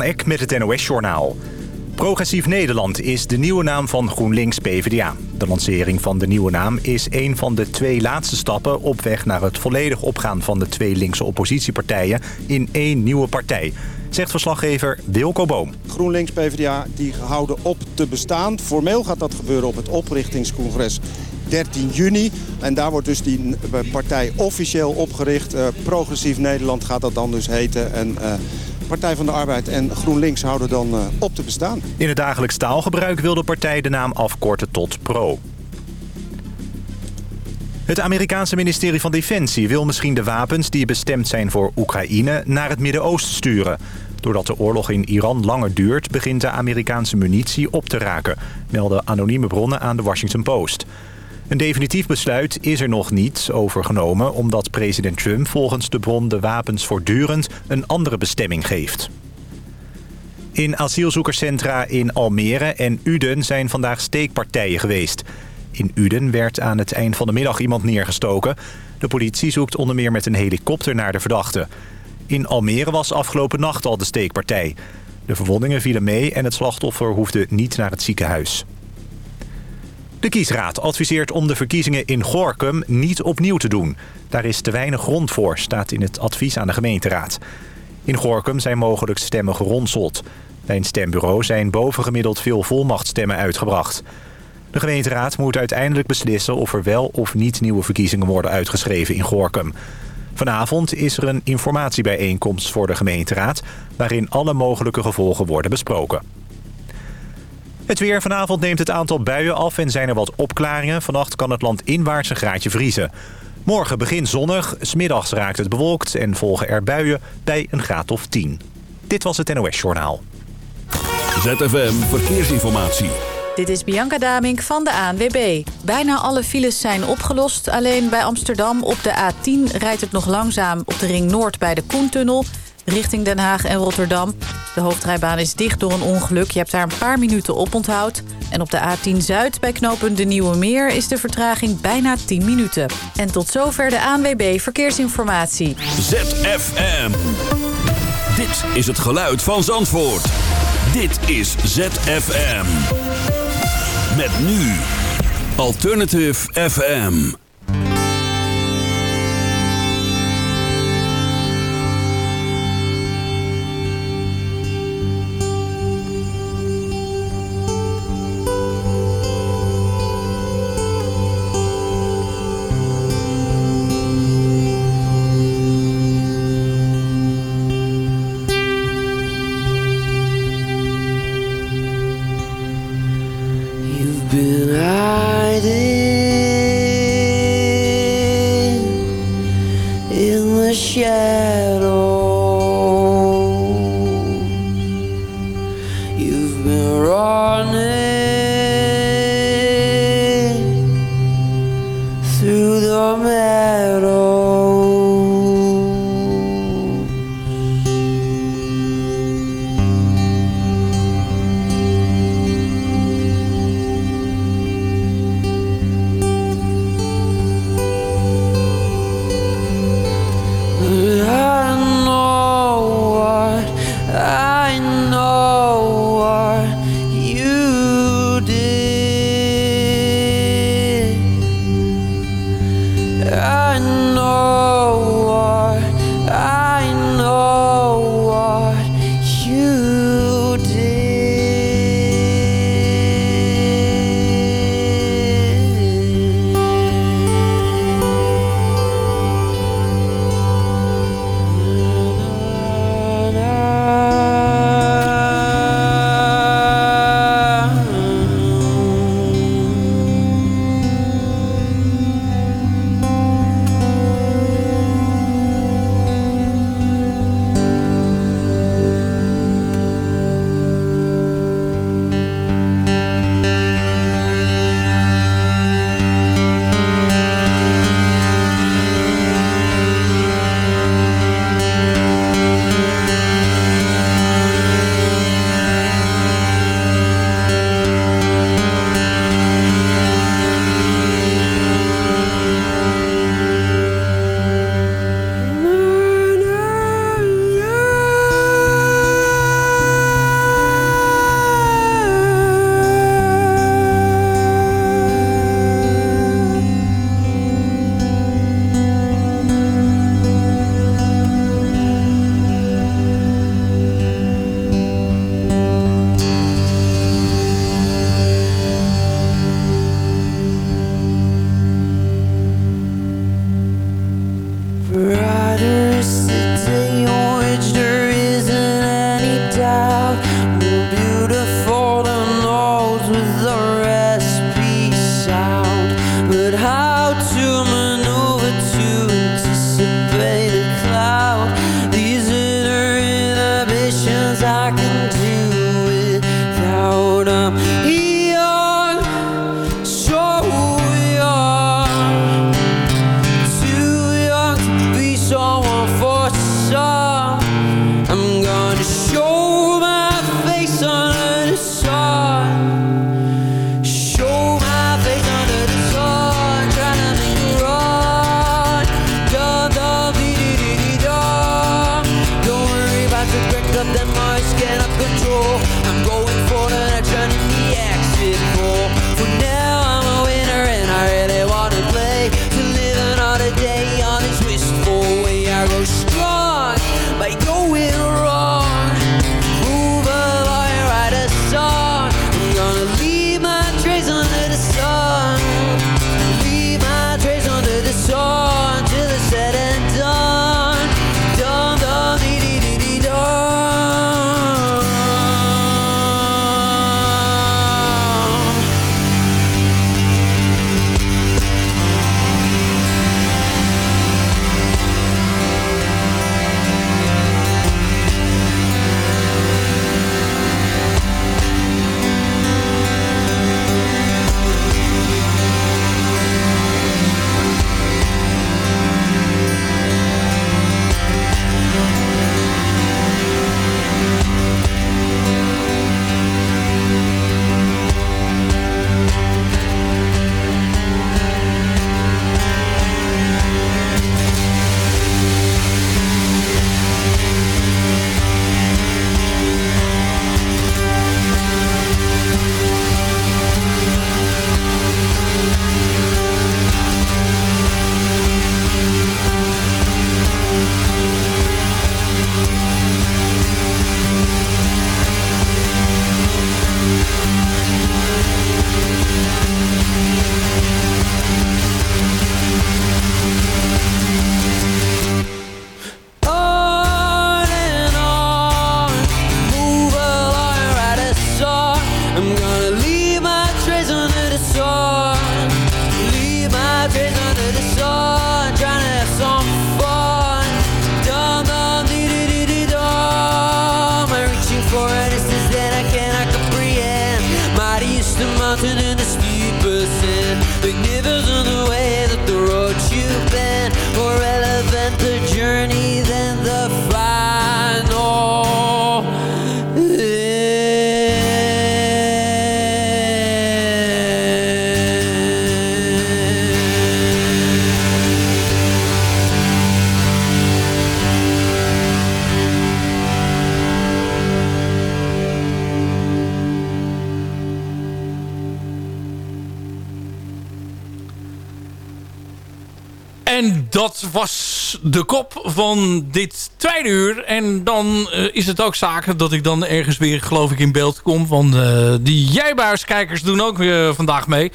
van met het NOS-journaal. Progressief Nederland is de nieuwe naam van GroenLinks-PVDA. De lancering van de nieuwe naam is een van de twee laatste stappen... op weg naar het volledig opgaan van de twee linkse oppositiepartijen... in één nieuwe partij, zegt verslaggever Wilco Boom. GroenLinks-PVDA die houden op te bestaan. Formeel gaat dat gebeuren op het oprichtingscongres 13 juni. En daar wordt dus die partij officieel opgericht. Uh, Progressief Nederland gaat dat dan dus heten. En uh, Partij van de Arbeid en GroenLinks houden dan uh, op te bestaan. In het dagelijks taalgebruik wil de partij de naam afkorten tot PRO. Het Amerikaanse ministerie van Defensie wil misschien de wapens die bestemd zijn voor Oekraïne naar het Midden-Oosten sturen. Doordat de oorlog in Iran langer duurt, begint de Amerikaanse munitie op te raken, melden anonieme bronnen aan de Washington Post. Een definitief besluit is er nog niet overgenomen... omdat president Trump volgens de bron de wapens voortdurend een andere bestemming geeft. In asielzoekerscentra in Almere en Uden zijn vandaag steekpartijen geweest. In Uden werd aan het eind van de middag iemand neergestoken. De politie zoekt onder meer met een helikopter naar de verdachte. In Almere was afgelopen nacht al de steekpartij. De verwondingen vielen mee en het slachtoffer hoefde niet naar het ziekenhuis. De kiesraad adviseert om de verkiezingen in Gorkum niet opnieuw te doen. Daar is te weinig grond voor, staat in het advies aan de gemeenteraad. In Gorkum zijn mogelijk stemmen geronseld. Bij een stembureau zijn bovengemiddeld veel volmachtstemmen uitgebracht. De gemeenteraad moet uiteindelijk beslissen of er wel of niet nieuwe verkiezingen worden uitgeschreven in Gorkum. Vanavond is er een informatiebijeenkomst voor de gemeenteraad... waarin alle mogelijke gevolgen worden besproken. Het weer vanavond neemt het aantal buien af en zijn er wat opklaringen. Vannacht kan het land inwaarts een graadje vriezen. Morgen begint zonnig, smiddags raakt het bewolkt en volgen er buien bij een graad of 10. Dit was het NOS Journaal. ZFM Verkeersinformatie. Dit is Bianca Damink van de ANWB. Bijna alle files zijn opgelost. Alleen bij Amsterdam op de A10 rijdt het nog langzaam op de Ring Noord bij de Koentunnel richting Den Haag en Rotterdam. De hoofdrijbaan is dicht door een ongeluk. Je hebt daar een paar minuten op onthoud. En op de A10 Zuid bij knooppunt De Nieuwe Meer is de vertraging bijna 10 minuten. En tot zover de ANWB Verkeersinformatie. ZFM. Dit is het geluid van Zandvoort. Dit is ZFM. Met nu Alternative FM. know. De kop van dit tweede uur. En dan uh, is het ook zaken dat ik dan ergens weer, geloof ik, in beeld kom. Want uh, die jijbuiskijkers doen ook uh, vandaag mee.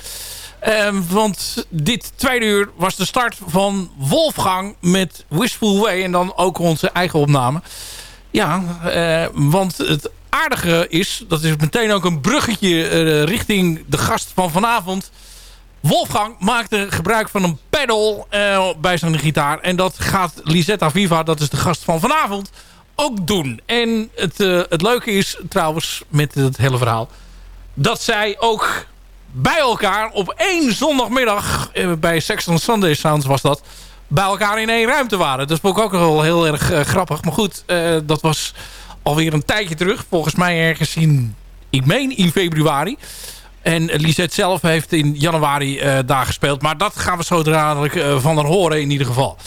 Ehm, want dit tweede uur was de start van Wolfgang met Wistful Way. En dan ook onze eigen opname. Ja, want het aardige is, dat is meteen ook een bruggetje richting de gast van vanavond... Wolfgang maakte gebruik van een pedal uh, bij zijn gitaar. En dat gaat Lisetta Viva, dat is de gast van vanavond, ook doen. En het, uh, het leuke is trouwens met het hele verhaal... dat zij ook bij elkaar op één zondagmiddag... Uh, bij Sexton Sunday Sounds was dat... bij elkaar in één ruimte waren. Dat vond ook wel heel erg grappig. Maar goed, dat was alweer een tijdje terug. Volgens mij ergens in, ik meen in februari... En Lisette zelf heeft in januari uh, daar gespeeld. Maar dat gaan we zo dadelijk uh, van haar horen in ieder geval.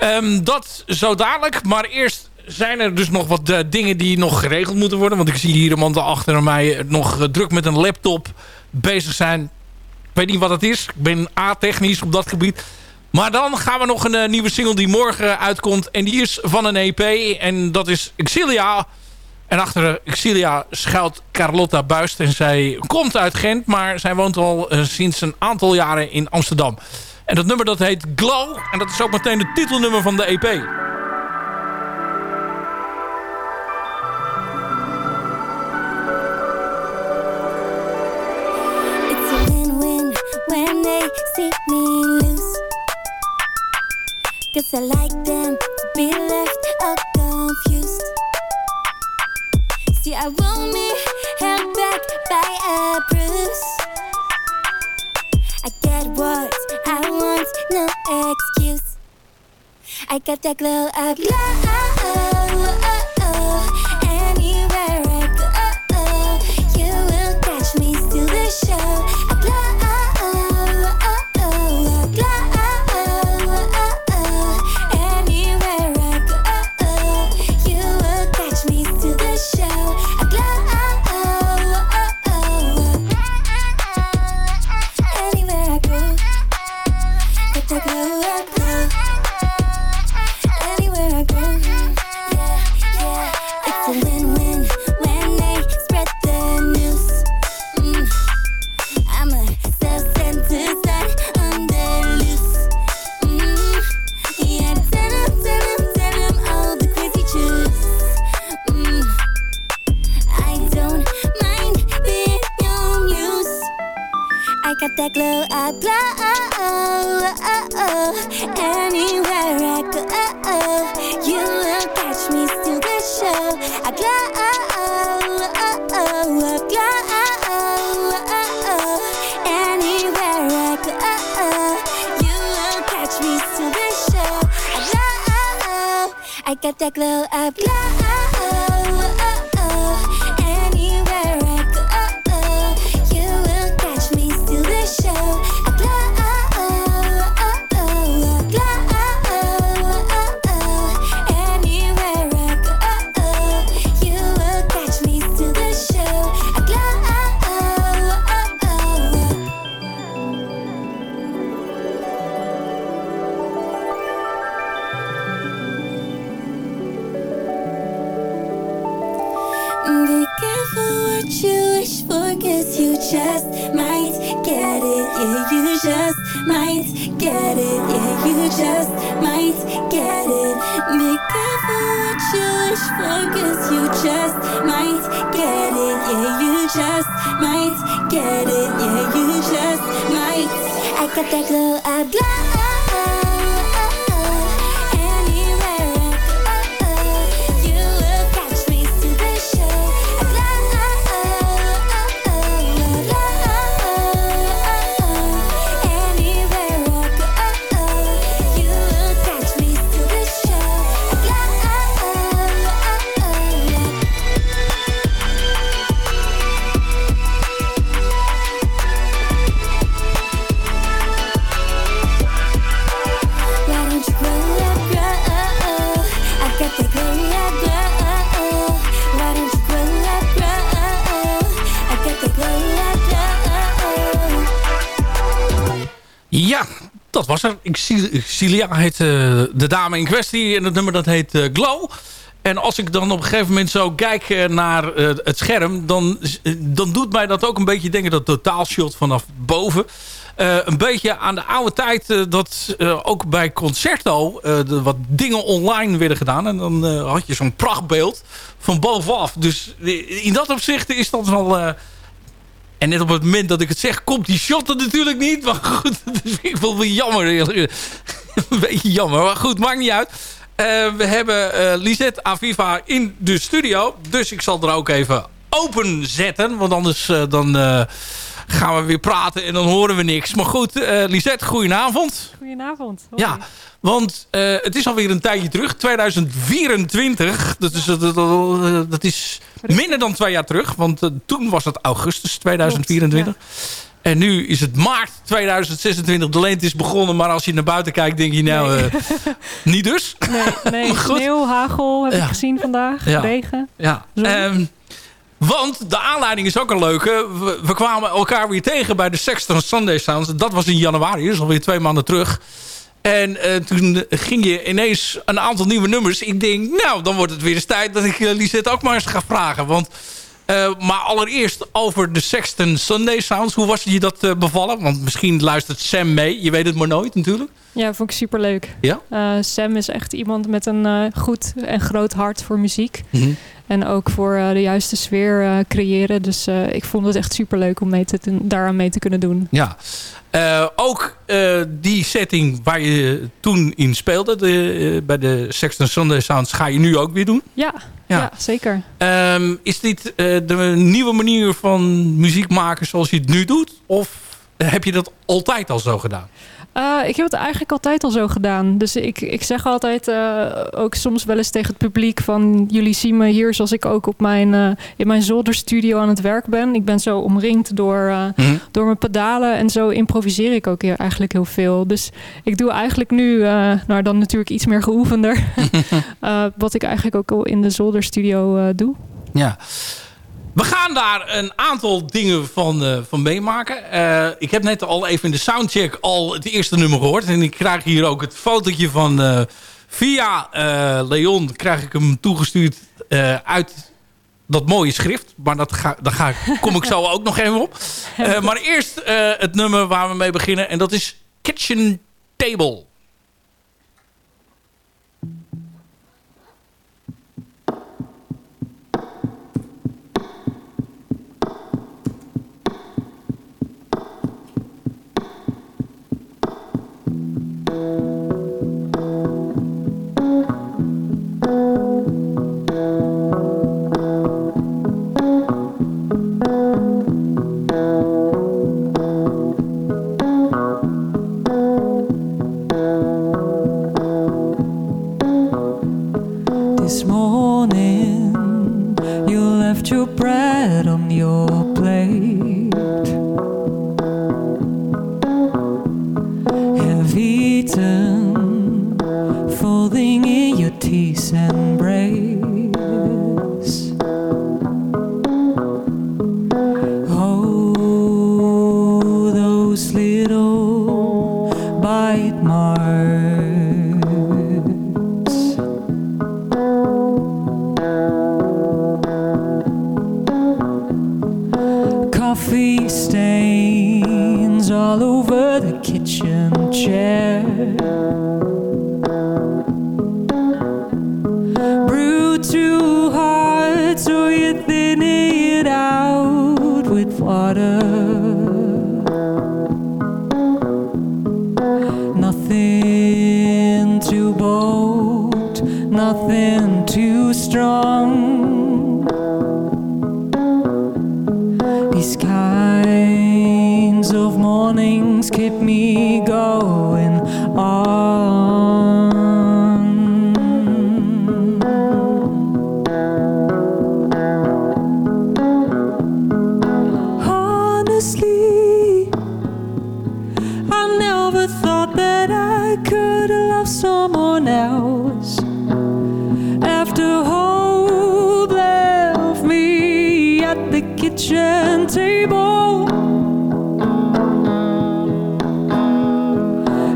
Um, dat zo dadelijk. Maar eerst zijn er dus nog wat uh, dingen die nog geregeld moeten worden. Want ik zie hier iemand achter mij nog druk met een laptop bezig zijn. Ik weet niet wat het is. Ik ben a-technisch op dat gebied. Maar dan gaan we nog een nieuwe single die morgen uitkomt. En die is van een EP. En dat is Exilia... En achter eh, Xilia schuilt Carlotta Buist. En zij komt uit Gent, maar zij woont al eh, sinds een aantal jaren in Amsterdam. En dat nummer dat heet Glow. En dat is ook meteen het titelnummer van de EP. Cause I like them be left all confused See, I won't be held back by a bruise. I get what I want, no excuse. I got that glow up, glow. Tekrar. Was er. Cilia heet uh, de dame in kwestie. En het nummer dat heet uh, Glow. En als ik dan op een gegeven moment zo kijk uh, naar het scherm... Dan, dan doet mij dat ook een beetje denken... dat totaalshot vanaf boven... een beetje aan de oude tijd dat ook bij Concerto wat dingen online werden gedaan. En dan had je zo'n prachtbeeld van bovenaf. Dus in dat opzicht is dat wel en net op het moment dat ik het zeg, komt die shot er natuurlijk niet. Maar goed, dat is ik wel jammer. Een beetje jammer, maar goed, maakt niet uit. Uh, we hebben uh, Lisette Aviva in de studio. Dus ik zal er ook even open zetten. Want anders uh, dan gaan we weer praten en dan horen we niks. Maar goed, Lisette, goedenavond. Goedenavond. Hoi. Ja, want het is alweer een tijdje terug. 2024. Dat is, dat, dat is Minder dan twee jaar terug. Want uh, toen was het augustus 2024. En nu is het maart 2026. De lente is begonnen. Maar als je naar buiten kijkt, denk je nou... Nee. Uh, niet dus. Nee, nee sneeuw, hagel heb ja. ik gezien vandaag. Ja. Regen. Ja. Um, want de aanleiding is ook een leuke. We, we, kwamen elkaar weer tegen bij de Sexton Sunday Sounds. Dat was in januari. Dus alweer twee maanden terug. En uh, toen ging je ineens een aantal nieuwe nummers. Ik denk, nou, dan wordt het weer eens tijd dat ik uh, Lisette ook maar eens ga vragen. Want, uh, maar allereerst over de Sexton Sunday Sounds. Hoe was je dat bevallen? Want misschien luistert Sam mee. Je weet het maar nooit natuurlijk. Ja, vond ik superleuk. Ja? Sam is echt iemand met een goed en groot hart voor muziek. Mm -hmm. En ook voor de juiste sfeer creëren. Dus ik vond het echt super leuk om mee te, daaraan mee te kunnen doen. Ja, ook die setting waar je toen in speelde, de, bij de Sexton Sunday Sounds, ga je nu ook weer doen? Ja, ja. zeker. Um, is dit de nieuwe manier van muziek maken zoals je het nu doet? Of heb je dat altijd al zo gedaan? Uh, ik heb het eigenlijk altijd al zo gedaan. Dus ik, ik zeg altijd uh, ook soms wel eens tegen het publiek van... jullie zien me hier zoals ik ook op mijn, uh, in mijn zolderstudio aan het werk ben. Ik ben zo omringd door, mm door mijn pedalen en zo improviseer ik ook hier eigenlijk heel veel. Dus ik doe eigenlijk nu, nou dan natuurlijk iets meer geoefender... wat ik eigenlijk ook al in de zolderstudio doe. Ja. We gaan daar een aantal dingen van, uh, van meemaken. Uh, ik heb net al even in de soundcheck al het eerste nummer gehoord. En ik krijg hier ook het fotootje van... Uh, via Leon krijg ik hem toegestuurd uit dat mooie schrift. Maar dat ga, daar ga, kom ik zo ook nog even op. maar eerst het nummer waar we mee beginnen. En dat is Kitchen Table. the kitchen table.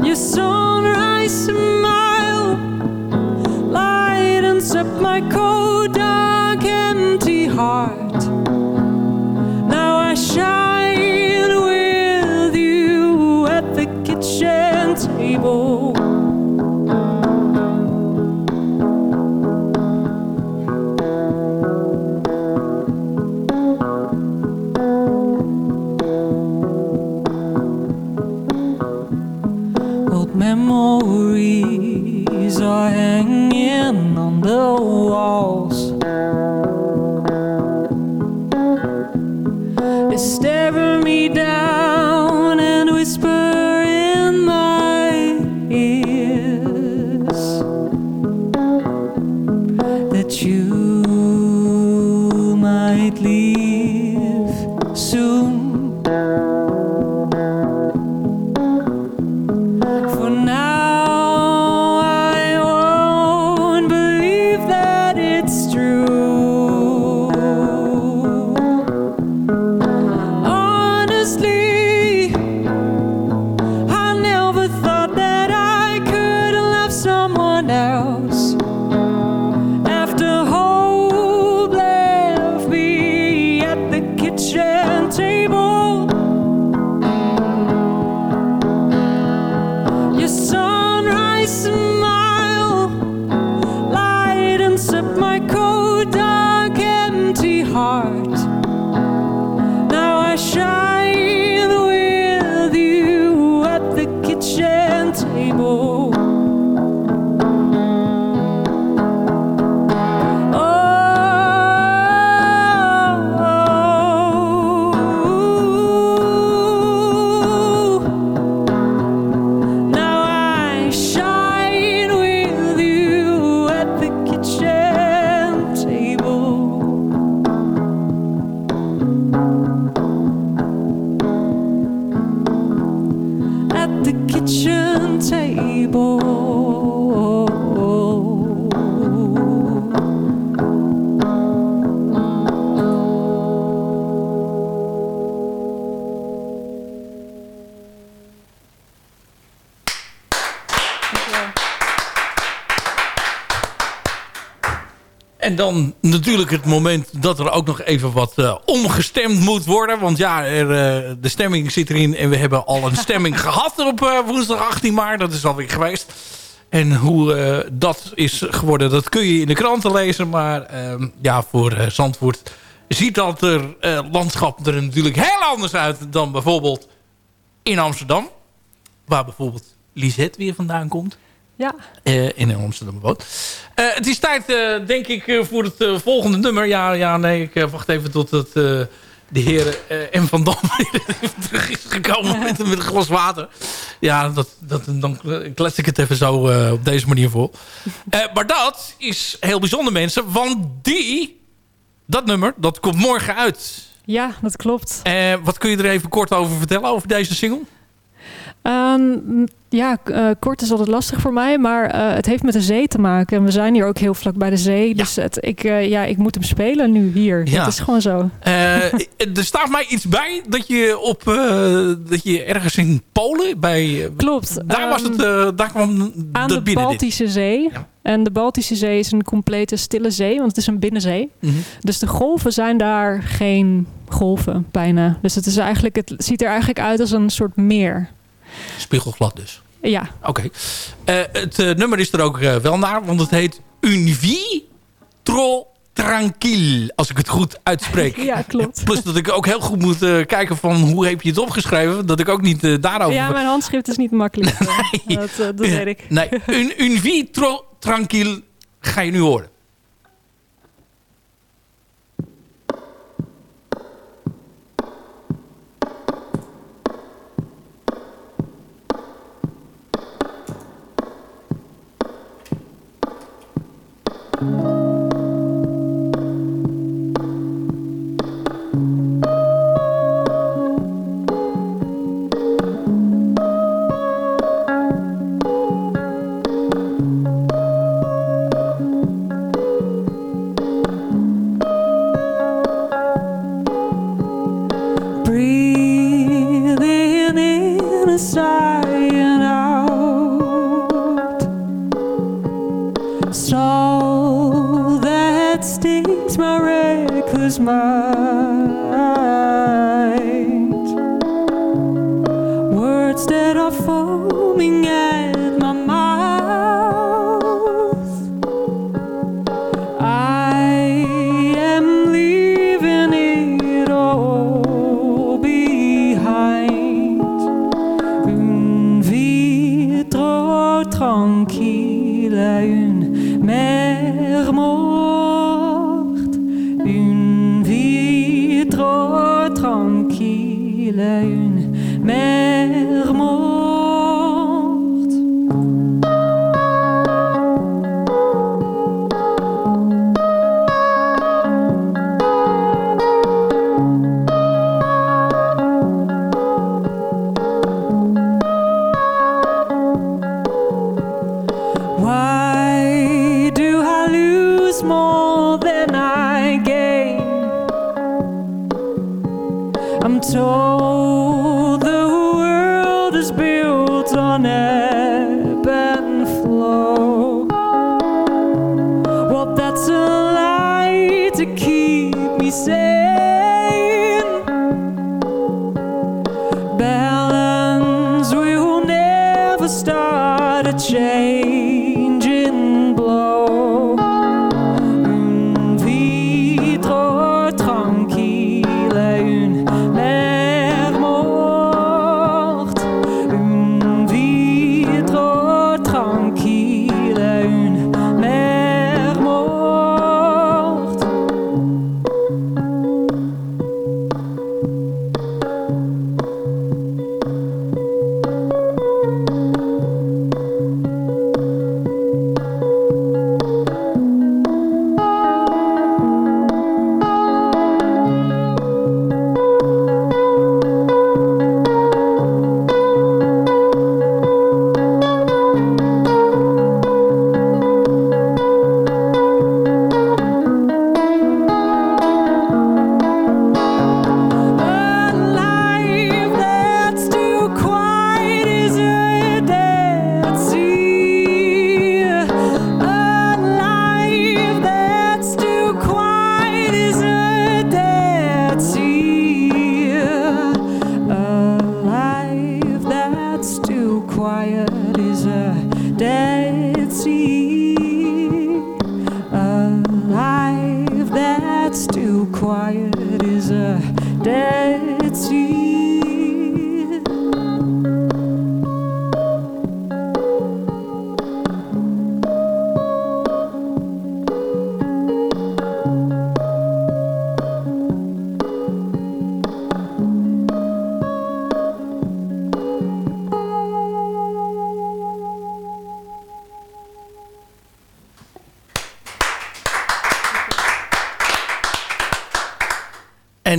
Your sunrise smile lightens up my cold, dark, empty heart. En dan natuurlijk het moment dat er ook nog even wat eh, omgestemd moet worden. Want ja, er, eh, de stemming zit erin. En we hebben al een stemming gehad op eh, woensdag 18 maart. Dat is alweer geweest. En hoe dat is geworden, dat kun je in de kranten lezen. Maar ehm, ja, voor Zandvoort ziet dat er, landschap er natuurlijk heel anders uit... dan bijvoorbeeld in Amsterdam. Waar bijvoorbeeld Lisette weer vandaan komt. Ja, Eh, in Amsterdam woont. Eh, het is tijd, eh, denk ik, voor het volgende nummer. Ja, ja nee, ik wacht even tot het, de heer eh, M. van Dam weer terug is gekomen met, met een glas water. Ja, dat, dat, dan klets ik het even zo op deze manier voor. Maar dat is heel bijzonder, mensen. Want die, dat nummer, dat komt morgen uit. ja dat klopt. Wat kun je er even kort over vertellen, over deze single? Ehm, ja, eh, kort is altijd lastig voor mij, maar eh, het heeft met de zee te maken. En we zijn hier ook heel vlak bij de zee. Dus het, ik, eh, ja, ik moet hem spelen nu hier. Ja. Het is gewoon zo. Er staat mij iets bij dat je, op, dat je ergens in Polen bij... Klopt. Daar, was Ehm, het, eh, daar kwam aan dat de binnen. dit. Baltische Zee. Ja. En de Baltische Zee is een complete stille zee, want het is een binnenzee. Mhm. Dus de golven zijn daar geen golven bijna. Dus het, is eigenlijk, het ziet er eigenlijk uit als een soort meer. Spiegelglad dus. Ja, Oké. Eh, het eh, nummer is er ook eh, wel naar, want het heet Une vie trop tranquille. Als ik het goed uitspreek. ja klopt. Plus dat ik ook heel goed moet kijken van hoe heb je het opgeschreven. Dat ik ook niet daarover... Ja, mijn handschrift is niet makkelijk. Nee. Dat, dat weet ik. Nee, une, une vie trop tranquille ga je nu horen. Tranquille, une mer morte. Une vie trop tranquille, une mer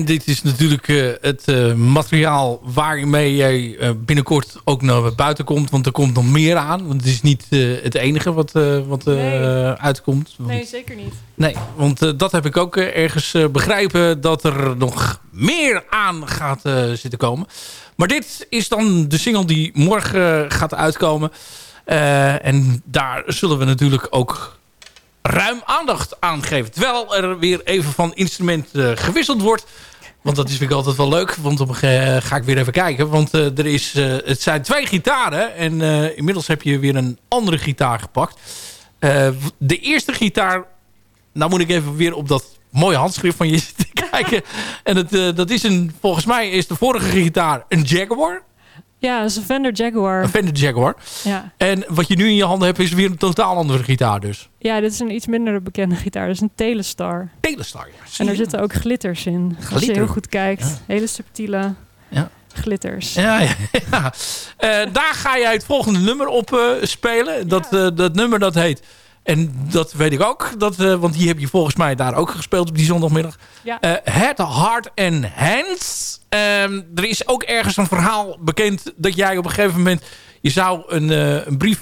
dit is natuurlijk eh, het eh, materiaal waarmee jij eh, binnenkort ook naar buiten komt. Want er komt nog meer aan. Want het is niet het enige wat, wat Nee. uitkomt. Want- Nee, zeker niet. Nee, want dat heb ik ook ergens begrijpen... dat er nog meer aan gaat zitten komen. Maar dit is dan de single die morgen gaat uitkomen. en daar zullen we natuurlijk ook ruim aandacht aan geven. Terwijl er weer even van instrument gewisseld wordt. Want dat is vind ik altijd wel leuk. Want op een ge- ga ik weer even kijken. Want eh, er is, eh, het zijn twee gitaren. En eh, inmiddels heb je weer een andere gitaar gepakt. Eh, de eerste gitaar... Nou moet ik even weer op dat mooie handschrift van je zitten kijken. En het, eh, dat is een... Volgens mij is de vorige gitaar een Jaguar. Ja, dat is een Fender Jaguar. Een Fender Jaguar. Ja. En wat je nu in je handen hebt is weer een totaal andere gitaar dus. ja, dit is een iets minder bekende gitaar. Dat is een Telestar. Telestar, ja. En er zitten ook glitters in. Als je heel goed kijkt. Ja. Hele subtiele Ja. glitters. Ja, ja, ja. Eh, daar ga jij het volgende nummer op eh, spelen. Dat, eh, dat nummer dat heet... En dat weet ik ook. Dat, eh, want die heb je volgens mij daar ook gespeeld op die zondagmiddag. Ja. Eh, Head, Heart and Hands. Ehm, er is ook ergens een verhaal bekend... dat jij op een gegeven moment... je zou een, eh, een brief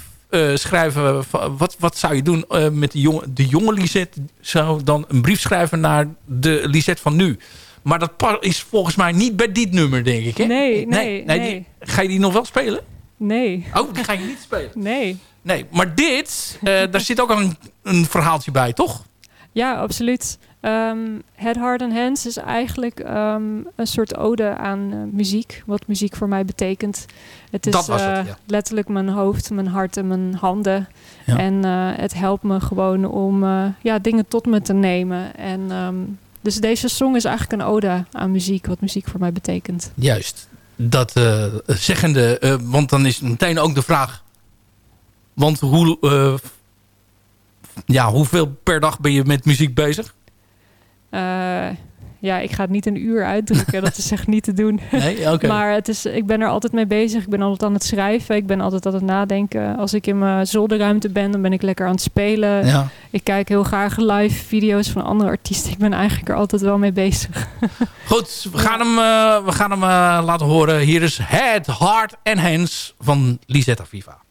schrijven... Wat, wat zou je doen met de jonge, de jonge Lisette? Zou dan een brief schrijven naar de Lisette van nu. Maar dat is volgens mij niet bij dit nummer, denk ik. Hè? Nee, nee, nee. ga je die nog wel spelen? Nee, Oh, die ga je niet spelen. nee. Nee, maar dit, eh, daar zit ook een, een verhaaltje bij, toch? Ja, absoluut. Ehm Head, Heart and Hands is eigenlijk ehm, een soort ode aan eh, muziek. Wat muziek voor mij betekent. Het is Dat was het, eh, ja. letterlijk mijn hoofd, mijn hart en mijn handen. Ja. En het helpt me gewoon om ja, dingen tot me te nemen. En, ehm, dus deze song is eigenlijk een ode aan muziek. Wat muziek voor mij betekent. Juist. Dat zeggende, want dan is meteen ook de vraag... Want hoe, eh, ja, hoeveel per dag ben je met muziek bezig? Eh, ja, ik ga het niet een uur uitdrukken. dat is echt niet te doen. Nee. Maar het is, ik ben er altijd mee bezig. Ik ben altijd aan het schrijven. Ik ben altijd aan het nadenken. Als ik in mijn zolderruimte ben, dan ben ik lekker aan het spelen. Ja. Ik kijk heel graag live video's van andere artiesten. Ik ben eigenlijk er altijd wel mee bezig. Goed, we gaan hem, eh, we gaan hem laten horen. Hier is Head, Heart and Hands van Lisetta Viva.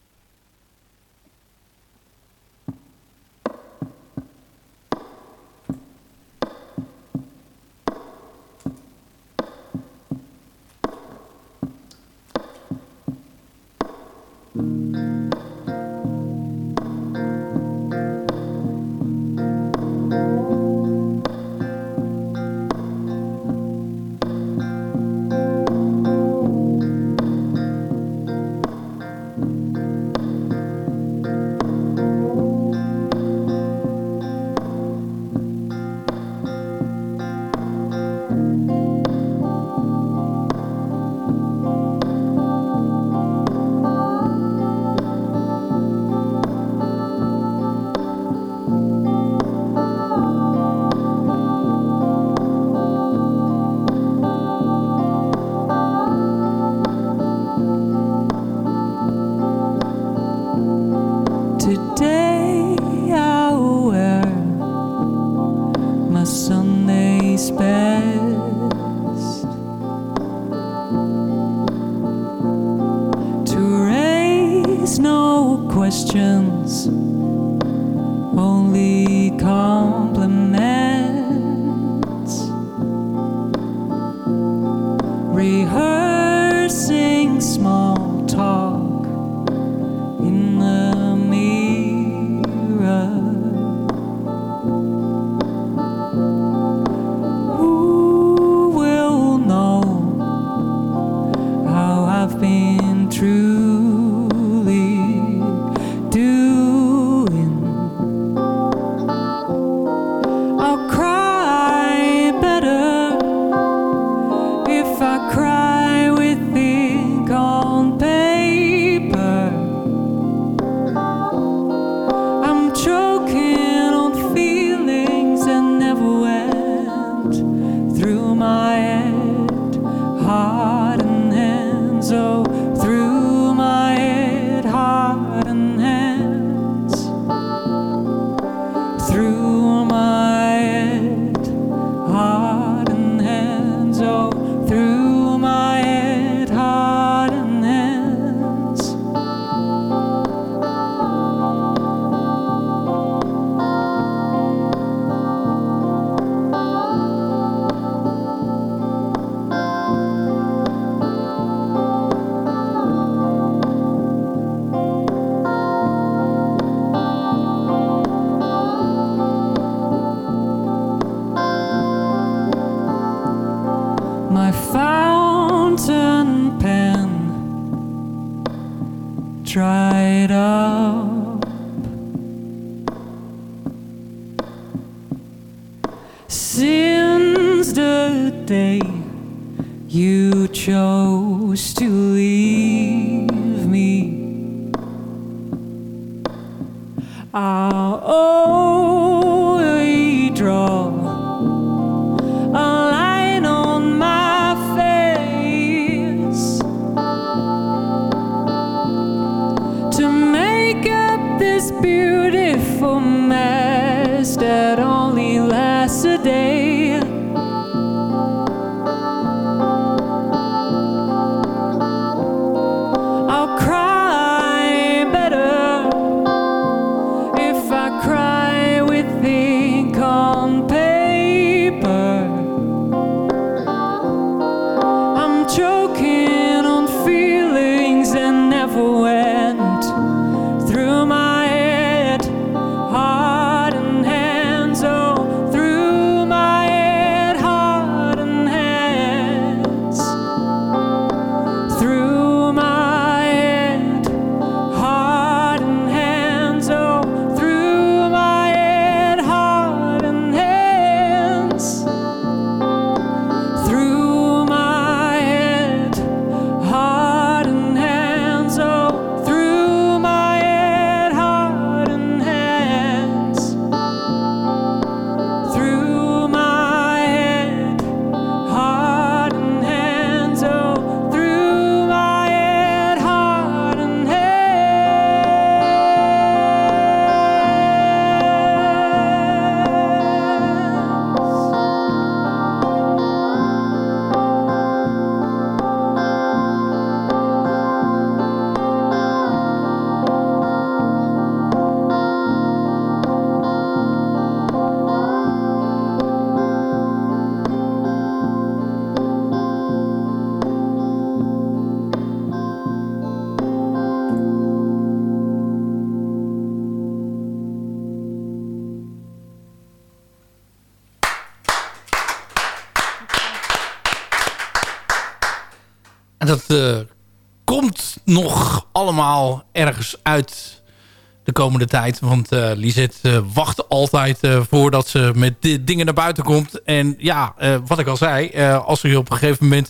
Komende tijd. Want eh Lisette eh, wacht altijd eh, voordat ze met dingen naar buiten komt. En ja, wat ik al zei, als we op een gegeven moment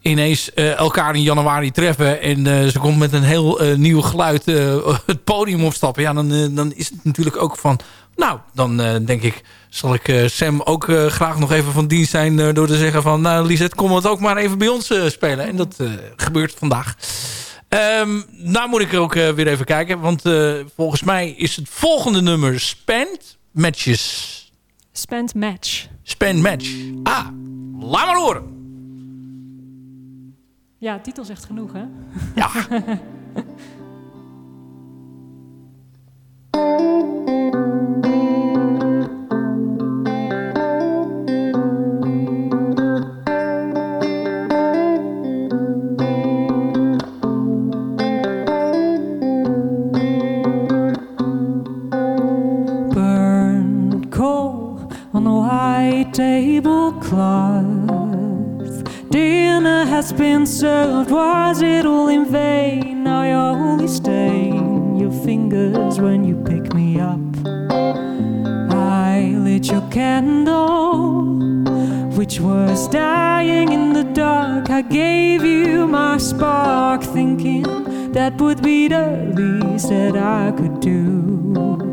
ineens elkaar in januari treffen... en ze komt met een heel nieuw geluid het podium opstappen... ja, dan, dan is het natuurlijk ook van... nou, dan denk ik, zal ik Sam ook graag nog even van dienst zijn... door te zeggen van, nou Lisette, kom het ook maar even bij ons spelen. En dat gebeurt vandaag. Ehm, nou moet ik ook eh, weer even kijken, want eh, volgens mij is het volgende nummer Spend Matches. Spend match. Spend Match. Ah, laat maar horen. Ja, titel zegt genoeg, hè? Ja. served. Was it all in vain? Now you only stain your fingers when you pick me up. I lit your candle, which was dying in the dark. I gave you my spark, thinking that would be the least that I could do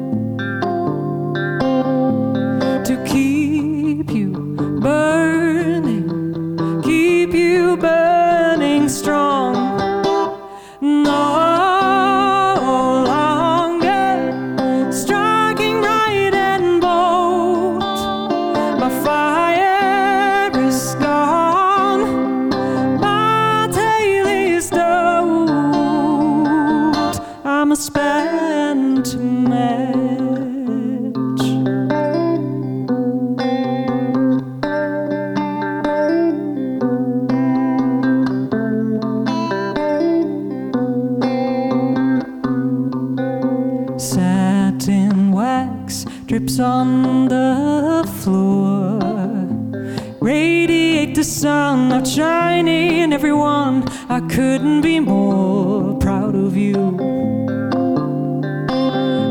drips on the floor. Radiate the sun out shining everyone. I couldn't be more proud of you.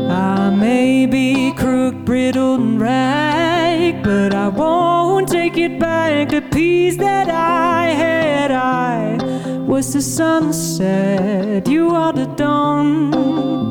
I may be crooked, brittle, and ragged, but I won't take it back. The peace that I had, I was the sunset. You are the dawn.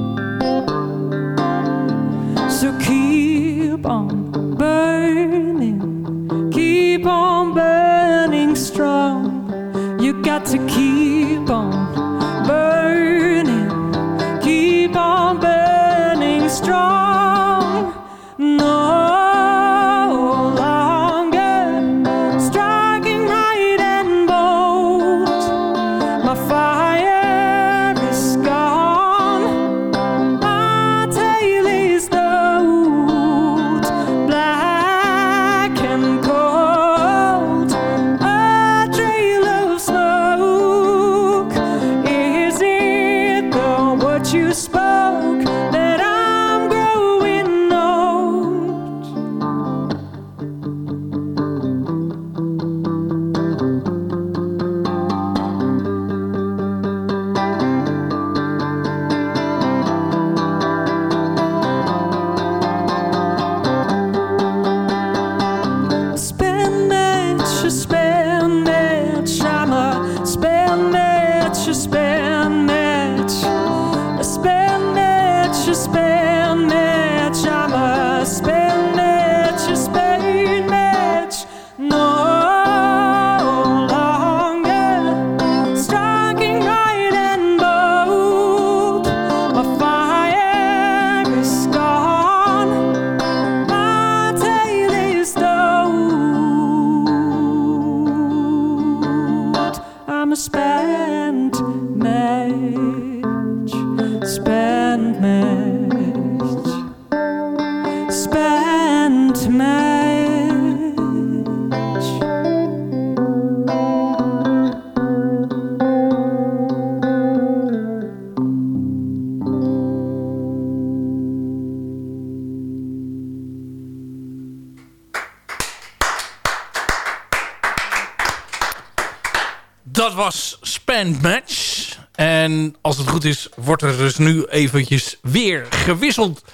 Als het goed is, wordt er dus nu eventjes weer gewisseld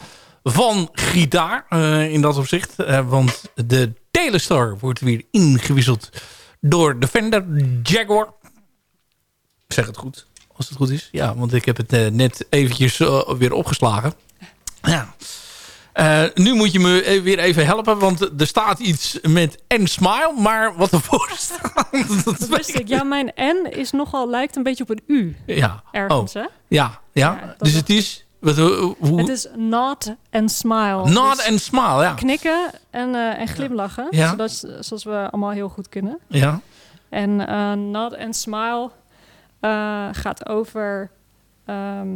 van gitaar. eh, in dat opzicht. Eh, want de Telestar wordt weer ingewisseld door de Fender Jaguar. Ik zeg het goed, als het goed is. Ja, want ik heb het eh, net eventjes weer opgeslagen. Ja. Eh, nu moet je me e- weer even helpen, want er staat iets met en smile, maar wat ervoor staat, dat wist ik. Ja, mijn N is nogal, lijkt een beetje op een U Ja, ergens, oh, hè? ja, ja. Dus het is, wat, hoe, Het is nod and smile. nod Dus en smile, ja. Knikken en, eh, en glimlachen, Ja. zodat, zoals we allemaal heel goed kunnen. ja. En eh nod and smile gaat over... ehm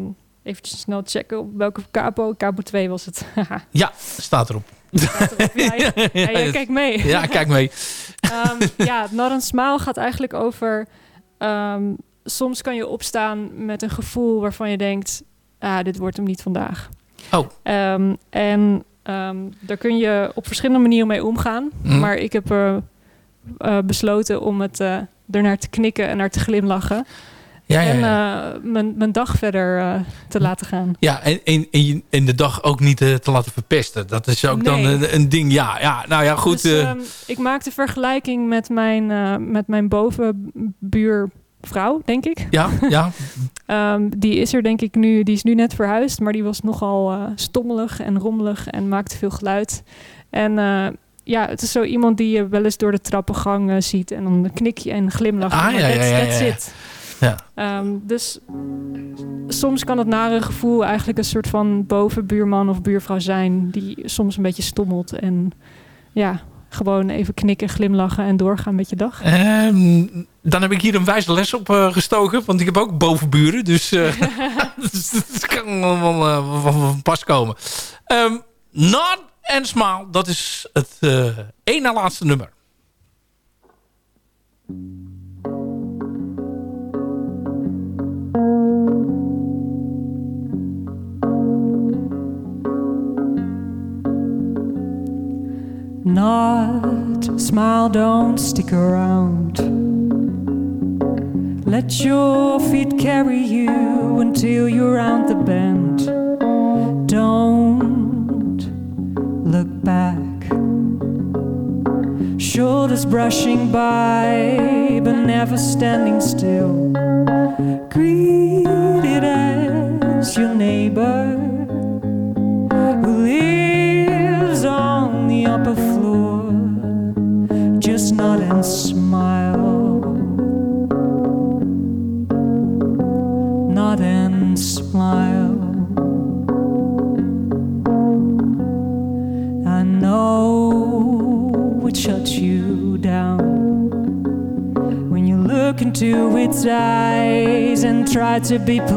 eventjes snel checken op welke capo. Capo 2 was het. Ja, staat erop. Staat erop. Ja, ja, ja, jij kijkt mee. Ja, kijk mee. Ehm, ja, Not and Smile gaat eigenlijk over... ehm, soms kan je opstaan met een gevoel waarvan je denkt... Ah, dit wordt hem niet vandaag. Oh. Ehm, en daar kun je op verschillende manieren mee omgaan. Mhm. Maar ik heb er eh, besloten om het eh ernaar te knikken en naar te glimlachen. Ja, ja, en eh, mijn, mijn dag verder eh, te laten gaan. Ja, en, en, en, de dag ook niet eh, te laten verpesten. Dat is ook dan een, een ding. Ja, ja, nou ja, goed. Dus, eh, ehm, ik maak de vergelijking met mijn, met mijn bovenbuurvrouw, denk ik. ja, ja. Ehm, die is er denk ik nu, die is nu net verhuisd, maar die was nogal stommelig en rommelig en maakte veel geluid. En ja, het is zo iemand die je wel eens door de trappengang ziet en dan knik je en glimlach. Ah, ja, ja. Ja. Ehm, dus soms kan het nare gevoel eigenlijk een soort van bovenbuurman of buurvrouw zijn die soms een beetje stommelt en ja, gewoon even knikken, glimlachen en doorgaan met je dag. Ehm, dan heb ik hier een wijze les op eh, gestoken. Want ik heb ook bovenburen. Dus dus dat kan wel, wel, eh, van pas komen. Ehm Nod and Smile. Dat is het één na laatste nummer. Heart. Smile, don't stick around. Let your feet carry you until you're round the bend. Don't look back. Shoulders brushing by, but never standing still. Greeted as your neighbor to be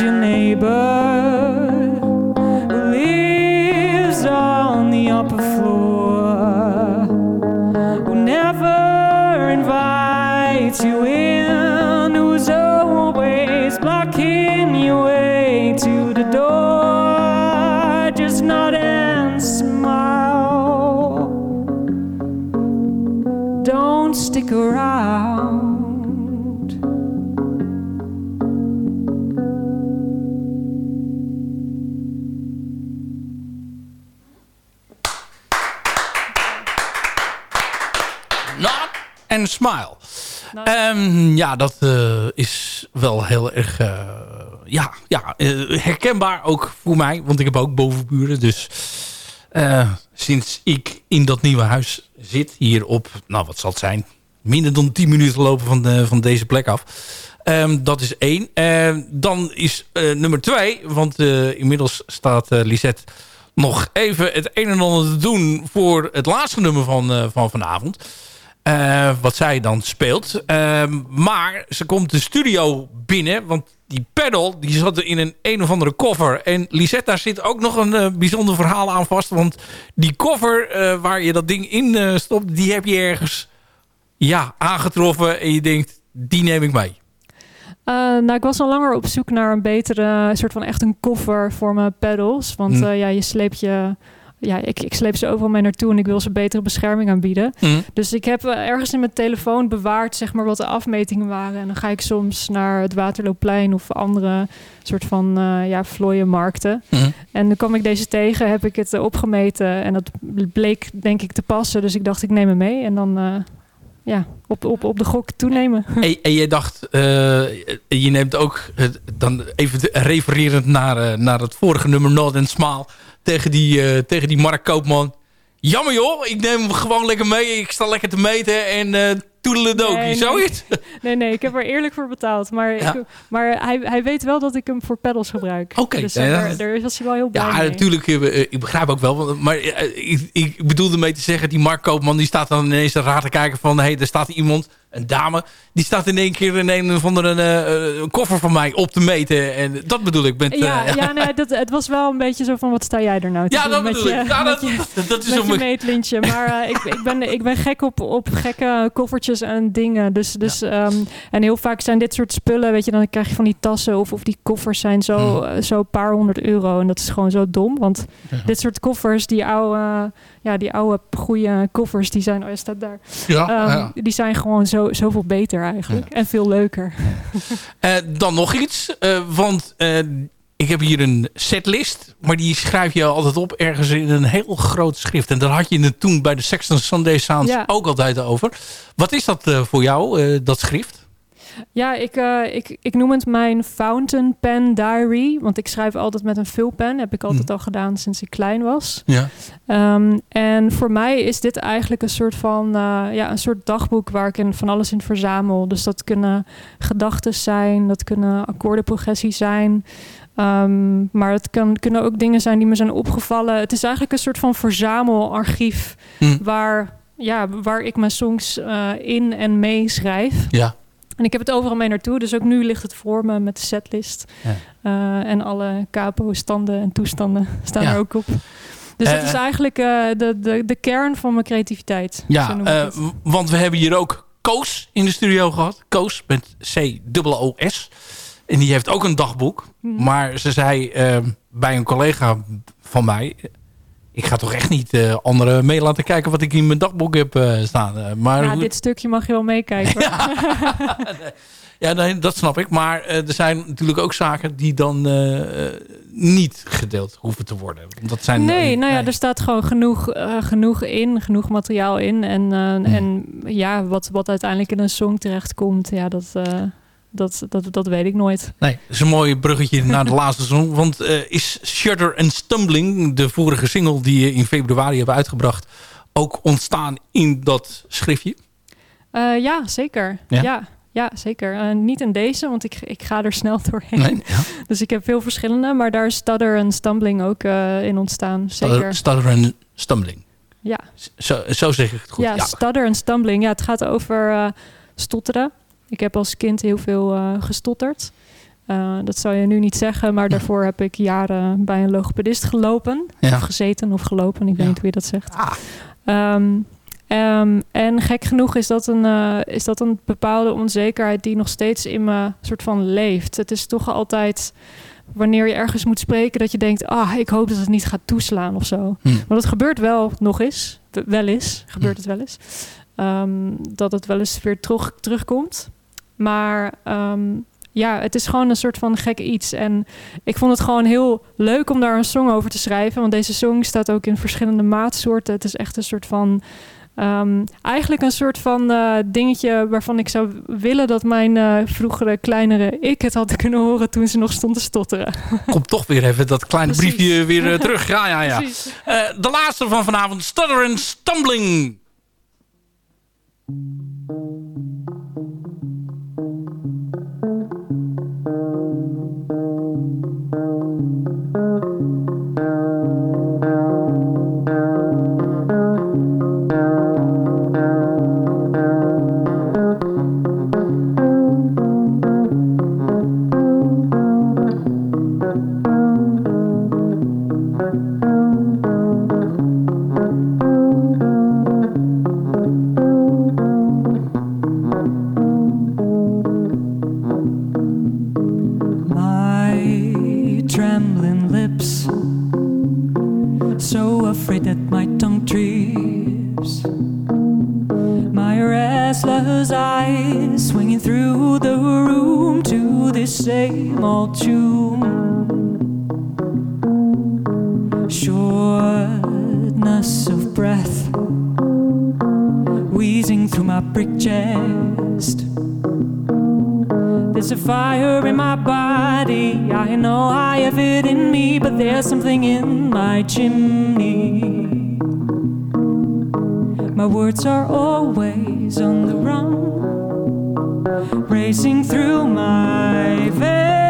your neighbor Ehm, ja, dat eh, is wel heel erg eh, ja, ja, eh, herkenbaar ook voor mij. Want ik heb ook bovenburen. Dus sinds ik in dat nieuwe huis zit, hier op, nou wat zal het zijn, minder dan 10 minuten lopen van, van deze plek af. Ehm, dat is één. Ehm, dan is nummer twee, want inmiddels staat Lisette nog even het een en ander te doen voor het laatste nummer van, van vanavond. Eh, wat zij dan speelt. Ehm, maar ze komt de studio binnen, want die pedal die zat er in een een of andere koffer. En Lisette, daar zit ook nog een eh, bijzonder verhaal aan vast. Want die koffer eh, waar je dat ding in stopt, die heb je ergens ja, aangetroffen. En je denkt, die neem ik mee. Nou, ik was al langer op zoek naar een betere, soort van echt een koffer voor mijn pedals. Want Mm. eh, ja, je sleept je... Ja, ik, ik sleep ze overal mee naartoe en ik wil ze betere bescherming aanbieden. Mm. Dus ik heb eh, ergens in mijn telefoon bewaard, zeg maar, wat de afmetingen waren. En dan ga ik soms naar het Waterloopplein of andere soort van uh, ja, vlooienmarkten. Mm. En toen kwam ik deze tegen, heb ik het uh, opgemeten en dat bleek denk ik te passen. Dus ik dacht, ik neem hem mee en dan uh, ja, op, op, op de gok toenemen. En, en je dacht, uh, je neemt ook, dan even refererend naar, naar het vorige nummer Nod and Smile tegen die, tegen die Mark Koopman. Jammer joh, ik neem hem gewoon lekker mee. Ik sta lekker te meten en toedeledokie. Nee, Zoiets? Nee. nee, nee, ik heb er eerlijk voor betaald. Maar, ja. ik, maar hij, hij weet wel dat ik hem voor pedals gebruik. Oké. Okay. Dus uh, daar, daar was hij wel heel blij ja, mee. natuurlijk. Uh, ik begrijp ook wel. Maar ik, ik bedoelde mee te zeggen, die Mark Koopman die staat dan ineens raar te kijken van... hé, hey, er staat iemand een dame. Die staat in één keer in een of andere eh, een koffer van mij op te meten. En dat bedoel ik. Met, Ja, eh, ja nee, dat, het was wel een beetje zo van, wat sta jij er nou te ja, doen dat met bedoel je, ik. Ja, met dat, je- dat, dat is met je meetlintje. Maar eh, ik, ik, ben, ik ben gek op, op gekke koffertjes en dingen. Dus, dus, ehm, en heel vaak zijn dit soort spullen, weet je, dan krijg je van die tassen of, of die koffers zijn zo, Hmm. eh, zo paar honderd euro. En dat is gewoon zo dom. Want Ja. dit soort koffers, die oude, ja, die oude goede koffers, die zijn, oh, je staat daar. Ja, Ehm, ja. Die zijn gewoon zo, zoveel beter eigenlijk. En veel leuker. Eh, dan nog iets. eh, want eh, ik heb hier een setlist. Maar die schrijf je altijd op ergens in een heel groot schrift. En daar had je het toen bij de Sexton Sunday Sounds Ja. ook altijd over. Wat is dat voor jou, dat schrift? Ja, ik, eh, ik, ik noem het mijn fountain pen diary. Want ik schrijf altijd met een vulpen. Heb ik altijd Hm. al gedaan sinds ik klein was. Ja. Ehm, en voor mij is dit eigenlijk een soort van eh, ja, een soort dagboek waar ik in van alles in verzamel. Dus dat kunnen gedachten zijn, dat kunnen akkoordenprogressies zijn. Ehm, maar het kan, kunnen ook dingen zijn die me zijn opgevallen. Het is eigenlijk een soort van verzamelarchief Hm. waar, ja, waar ik mijn songs eh, in en mee schrijf. Ja. En ik heb het overal mee naartoe. Dus ook nu ligt het voor me met de setlist. Ja. Eh, en alle capo-standen en toestanden staan Ja. er ook op. Dus dat Eh, is eigenlijk eh, de, de, de kern van mijn creativiteit. Ja, want we hebben hier ook Koos in de studio gehad. Koos met C-O-O-S. En die heeft ook een dagboek. Mhm. Maar ze zei bij een collega van mij... Ik ga toch echt niet eh, anderen mee laten kijken wat ik in mijn dagboek heb eh, staan. Eh, maar ja, hoe- dit stukje mag je wel meekijken. Ja, nee, dat snap ik. Maar er zijn natuurlijk ook zaken die dan niet gedeeld hoeven te worden. Dat zijn, nee, nou ja, nee. er staat gewoon genoeg, genoeg in, genoeg materiaal in. En, eh, en ja, wat, wat uiteindelijk in een song terechtkomt, ja, dat, dat, dat, dat weet ik nooit. Nee, dat is een mooi bruggetje naar de laatste song. Want eh, is Shudder and Stumbling, de vorige single die je in februari hebt uitgebracht, ook ontstaan in dat schriftje? Eh, ja, zeker. Ja? Ja, ja, zeker. Eh, niet in deze, want ik, ik ga er snel doorheen. Nee, ja. Dus ik heb veel verschillende, maar daar is Stutter en Stumbling ook in ontstaan. Zeker. Stutter and Stumbling. Ja, Zo, zo zeg ik het goed. ja, Ja, Stutter en Stumbling. Ja, het gaat over stotteren. Ik heb als kind heel veel eh, gestotterd. Eh, dat zou je nu niet zeggen, maar daarvoor heb ik jaren bij een logopedist gelopen. Ja. Of gezeten of gelopen, ik weet niet hoe je dat zegt. Ah. Ehm, ehm, en gek genoeg is dat, een, eh, is dat een bepaalde onzekerheid die nog steeds in me soort van leeft. Het is toch altijd wanneer je ergens moet spreken dat je denkt, ah, ik hoop dat het niet gaat toeslaan of zo. Hm. Want het gebeurt wel nog eens, wel eens, gebeurt Hm. het wel eens, ehm, dat het wel eens weer terug, terugkomt. Maar ehm, ja, het is gewoon een soort van gek iets. En ik vond het gewoon heel leuk om daar een song over te schrijven. Want deze song staat ook in verschillende maatsoorten. Het is echt een soort van... ehm, eigenlijk een soort van eh, dingetje waarvan ik zou willen dat mijn eh, vroegere kleinere ik het had kunnen horen toen ze nog stond te stotteren. Komt toch weer even dat kleine Precies. briefje weer eh, terug. Ja, ja, ja. De laatste van vanavond, Stutter and Stumbling. Same old tune. Shortness of breath, wheezing through my brick chest. There's a fire in my body. I know I have it in me, but there's something in my chimney. My words are always on the run, racing through my veins.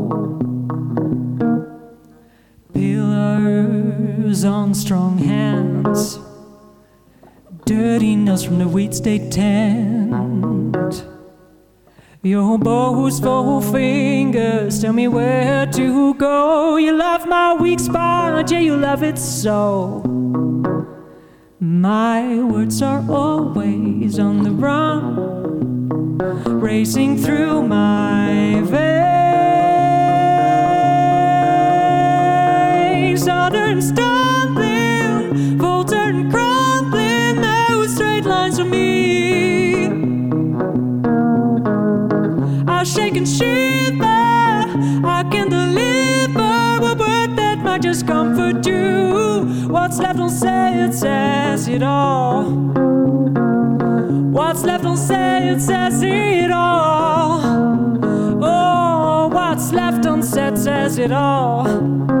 On strong hands, dirty nails from the weed state tent. Your bow's full fingers tell me where to go. You love my weak spot, yeah, you love it so. My words are always on the run, racing through my veins. Southern stumbling, Voltern crumbling, no straight lines for me. I shake and shiver. I can deliver a word that might just comfort you. What's left unsaid says it all. What's left unsaid says it all. Oh, what's left unsaid says it all.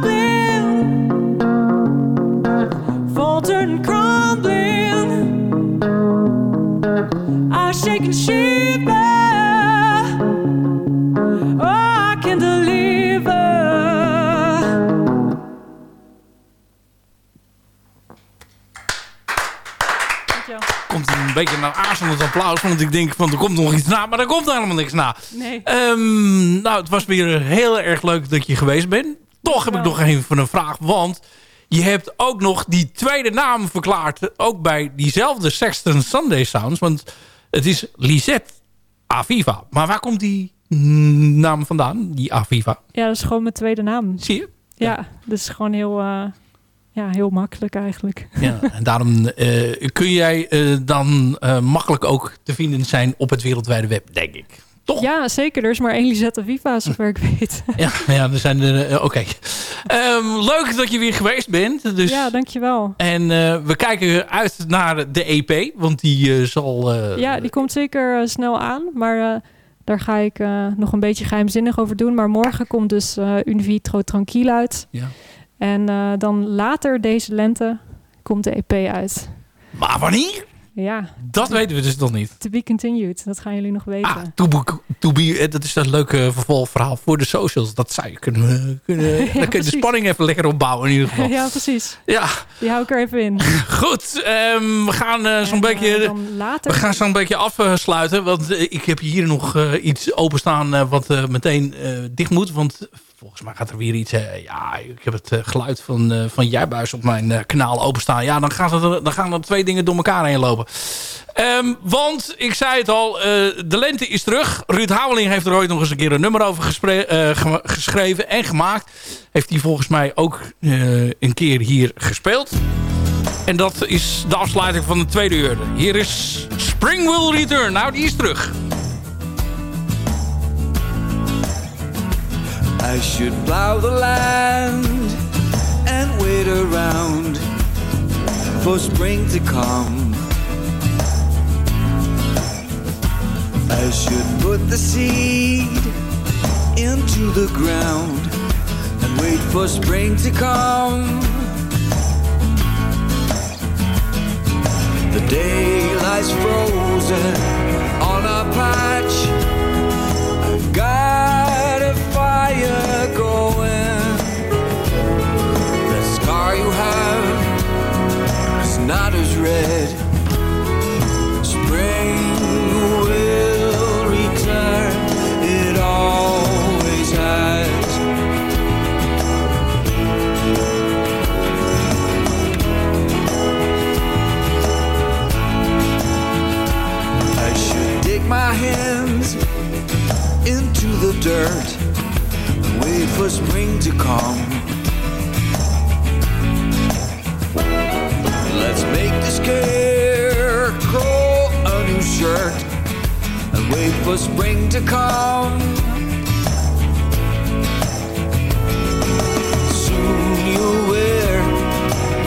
Crumbling. I shake and. Oh, I can deliver. Komt een beetje een aarzelend applaus. Want ik denk van er komt nog iets na. Maar er komt helemaal niks na. Nee. Ehm, nou, het was weer heel erg leuk dat je geweest bent. Toch heb ik nog even een vraag. Want je hebt ook nog die tweede naam verklaard. Ook bij diezelfde Sexton Sunday Sounds. Want het is Lisette Aviva. Maar waar komt die naam vandaan? Die Aviva. Ja, dat is gewoon mijn tweede naam. Zie je? Ja, dat is gewoon heel, eh, ja, heel makkelijk eigenlijk. Ja, en daarom eh, kun jij eh, dan makkelijk ook te vinden zijn op het wereldwijde web, denk ik. Toch? Ja, zeker. Er is maar één Lisette Viva, zover ik weet. Ja, ja er zijn er. eh, Oké. Ehm, leuk dat je weer geweest bent. Dus, Ja, dankjewel. En eh, we kijken uit naar de EP, want die eh, zal. Ja, die komt zeker snel aan. Maar daar ga ik nog een beetje geheimzinnig over doen. Maar morgen komt dus Un Vitro Tranquille uit. Ja. En dan later deze lente komt de EP uit. Maar wanneer? Ja, Dat weten we dus nog niet. to be continued. Dat gaan jullie nog weten. Ah, to be, to be, eh, dat is een leuk eh, vervolgverhaal voor de socials. Dat zou je kunnen. kunnen dan kun je de spanning even lekker opbouwen in ieder geval. ja, precies. Ja, Die hou ik er even in. goed. ehm, we gaan eh, zo'n eh, beetje. later... We gaan zo'n beetje afsluiten, want eh, ik heb hier nog eh, iets openstaan eh, wat eh, meteen eh, dicht moet. Want volgens mij gaat er weer iets... eh, ja, ik heb het eh, geluid van, eh van Jijbuis op mijn kanaal openstaan. Ja, dan, gaat het, dan gaan er twee dingen door elkaar heen lopen. Ehm, want, ik zei het al, de lente is terug. Ruud Hameling heeft er ooit nog eens een keer een nummer over geschreven en gemaakt. Heeft hij volgens mij ook een keer hier gespeeld. En dat is de afsluiting van de tweede uur. Hier is Spring Will Return. Nou, die is terug. I should plow the land and wait around for spring to come. I should put the seed into the ground and wait for spring to come. The day lies frozen on a patch. I've got a fire not as red. Spring will return, it always has. I should dig my hands into the dirt and wait for spring to come. wait for spring to come. Soon you'll wear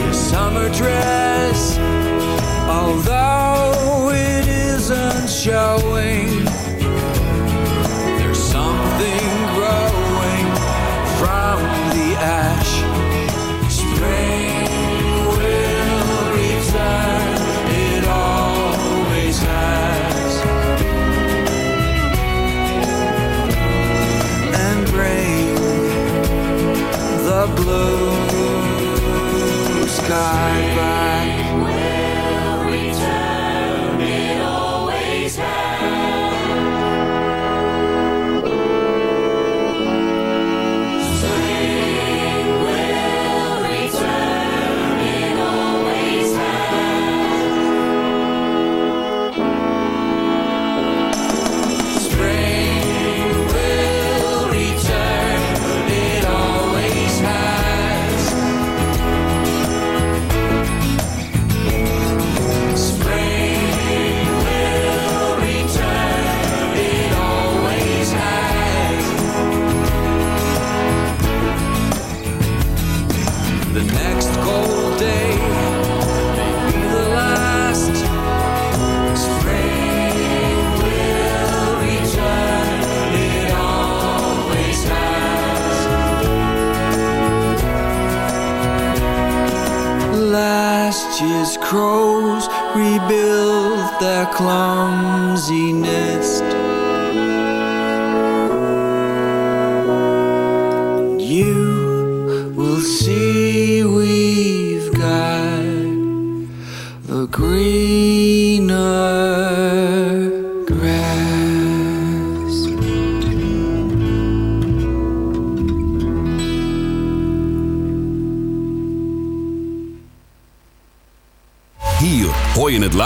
your summer dress, although it isn't showing.